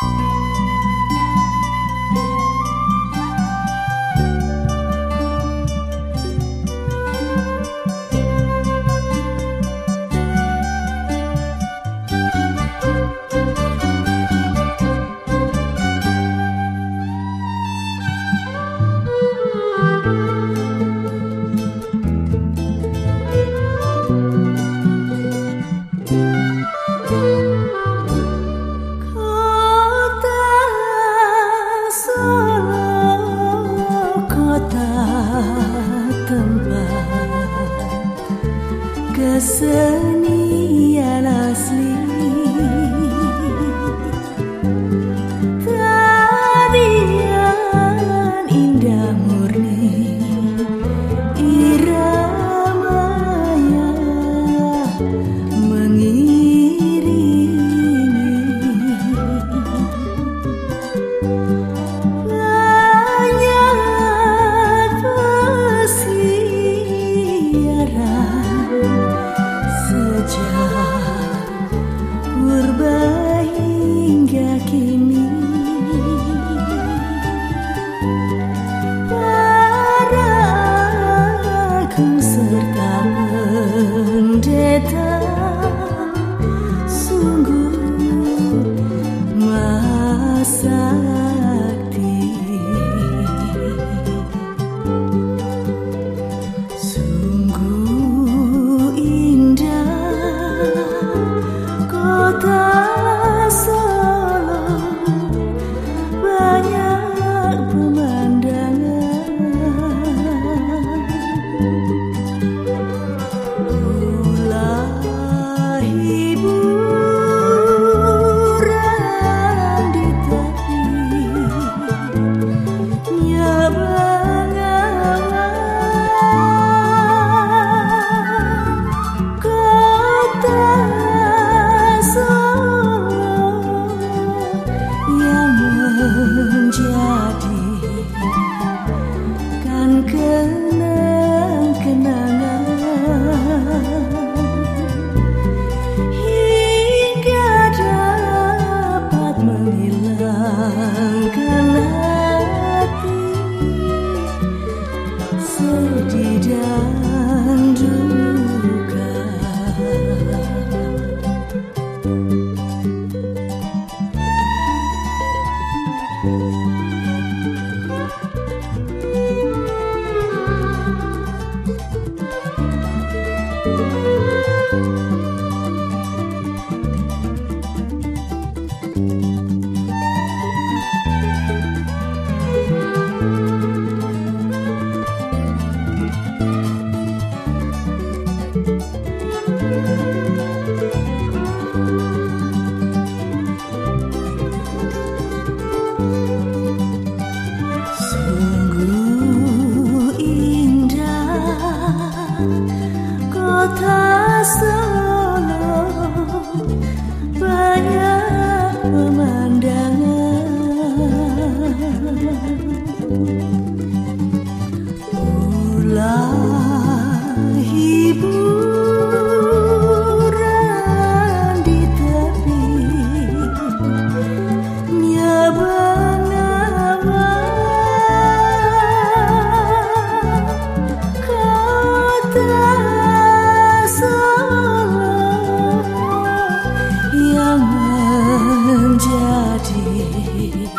Música kesenian asli. Tarian indah murni Iramanya mengiringi. Banyak pesiaran wajah hingga kini. Música 色。body